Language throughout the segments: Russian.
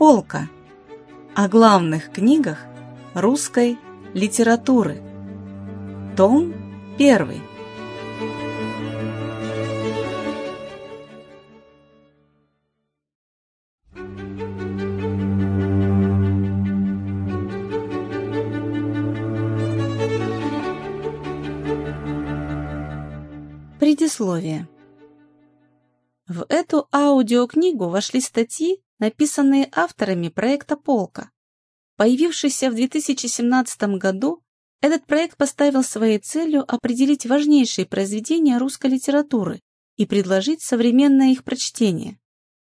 Полка. О главных книгах русской литературы. Том 1. Предисловие. В эту аудиокнигу вошли статьи, написанные авторами проекта «Полка». Появившийся в 2017 году, этот проект поставил своей целью определить важнейшие произведения русской литературы и предложить современное их прочтение.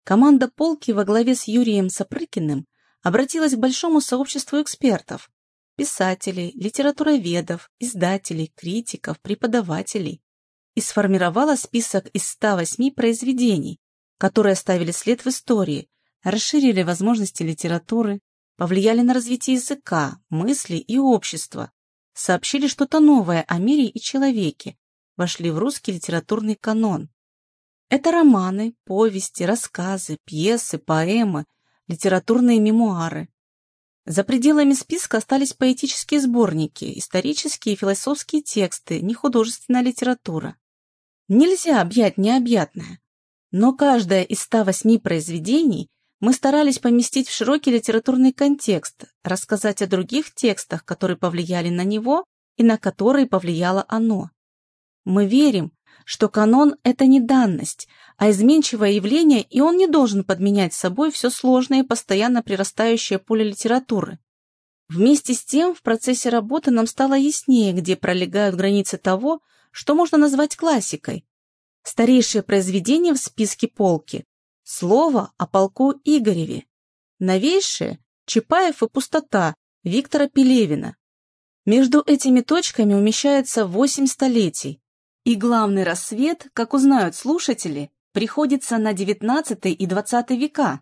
Команда «Полки» во главе с Юрием Сапрыкиным обратилась к большому сообществу экспертов, писателей, литературоведов, издателей, критиков, преподавателей, и сформировала список из 108 произведений, которые оставили след в истории, расширили возможности литературы, повлияли на развитие языка, мысли и общества, сообщили что-то новое о мире и человеке, вошли в русский литературный канон. Это романы, повести, рассказы, пьесы, поэмы, литературные мемуары. За пределами списка остались поэтические сборники, исторические и философские тексты, нехудожественная литература. Нельзя объять необъятное. Но каждое из 108 произведений мы старались поместить в широкий литературный контекст, рассказать о других текстах, которые повлияли на него и на которые повлияло оно. Мы верим, что канон – это не данность, а изменчивое явление, и он не должен подменять собой все сложное и постоянно прирастающее поле литературы. Вместе с тем, в процессе работы нам стало яснее, где пролегают границы того, что можно назвать классикой. Старейшее произведение в списке полки – слово о полку Игореве. Новейшее – Чапаев и пустота Виктора Пелевина. Между этими точками умещается восемь столетий, и главный рассвет, как узнают слушатели, приходится на XIX и XX века.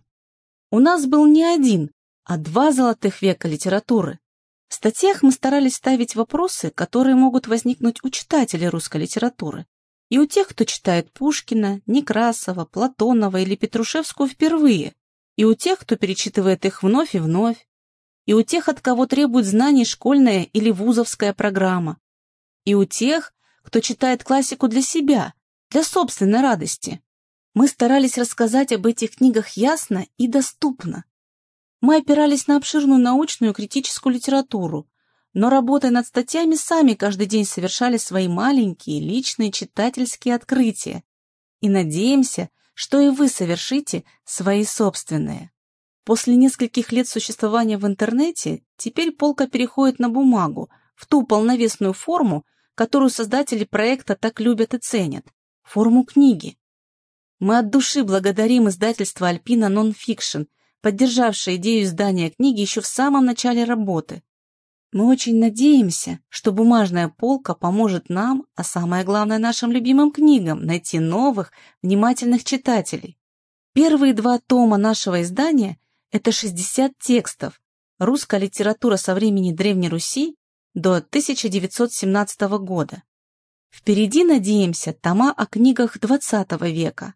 У нас был не один, а два золотых века литературы. В статьях мы старались ставить вопросы, которые могут возникнуть у читателей русской литературы. И у тех, кто читает Пушкина, Некрасова, Платонова или Петрушевскую впервые, и у тех, кто перечитывает их вновь и вновь, и у тех, от кого требует знаний школьная или вузовская программа, и у тех, кто читает классику для себя, для собственной радости. Мы старались рассказать об этих книгах ясно и доступно, мы опирались на обширную научную и критическую литературу, но работая над статьями сами каждый день совершали свои маленькие личные читательские открытия и надеемся, что и вы совершите свои собственные. После нескольких лет существования в интернете теперь полка переходит на бумагу, в ту полновесную форму, которую создатели проекта так любят и ценят – форму книги. Мы от души благодарим издательство «Альпина Нонфикшн» поддержавшая идею издания книги еще в самом начале работы. Мы очень надеемся, что бумажная полка поможет нам, а самое главное нашим любимым книгам, найти новых, внимательных читателей. Первые два тома нашего издания – это 60 текстов, русская литература со времени Древней Руси до 1917 года. Впереди, надеемся, тома о книгах XX века.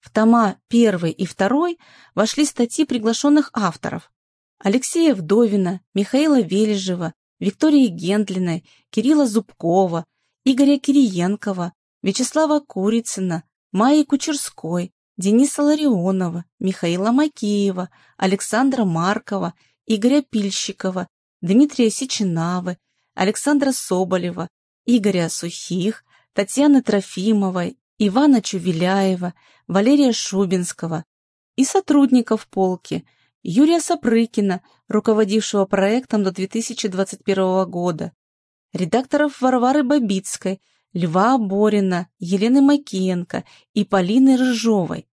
В тома первый и второй вошли статьи приглашенных авторов Алексея Вдовина, Михаила Вележева, Виктории Гендлиной, Кирилла Зубкова, Игоря Кириенкова, Вячеслава Курицына, Майи Кучерской, Дениса Ларионова, Михаила Макеева, Александра Маркова, Игоря Пильщикова, Дмитрия Сеченавы, Александра Соболева, Игоря Сухих, Татьяны Трофимовой, Ивана Чувеляева, Валерия Шубинского и сотрудников полки Юрия Сапрыкина, руководившего проектом до 2021 года, редакторов Варвары Бабицкой, Льва Борина, Елены Макиенко и Полины Рыжовой.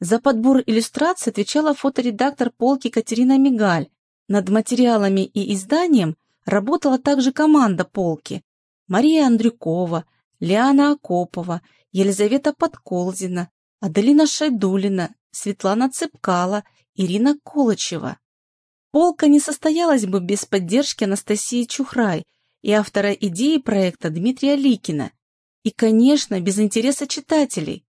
За подбор иллюстраций отвечала фоторедактор полки Катерина Мигаль. Над материалами и изданием работала также команда полки Мария Андрюкова, Лиана Акопова Елизавета Подколзина, Аделина Шайдулина, Светлана Цепкала, Ирина Колычева. Полка не состоялась бы без поддержки Анастасии Чухрай и автора идеи проекта Дмитрия Ликина, и, конечно, без интереса читателей.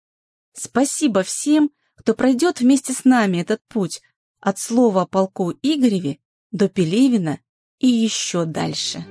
Спасибо всем, кто пройдет вместе с нами этот путь, от слова о полку Игореве до Пелевина и еще дальше.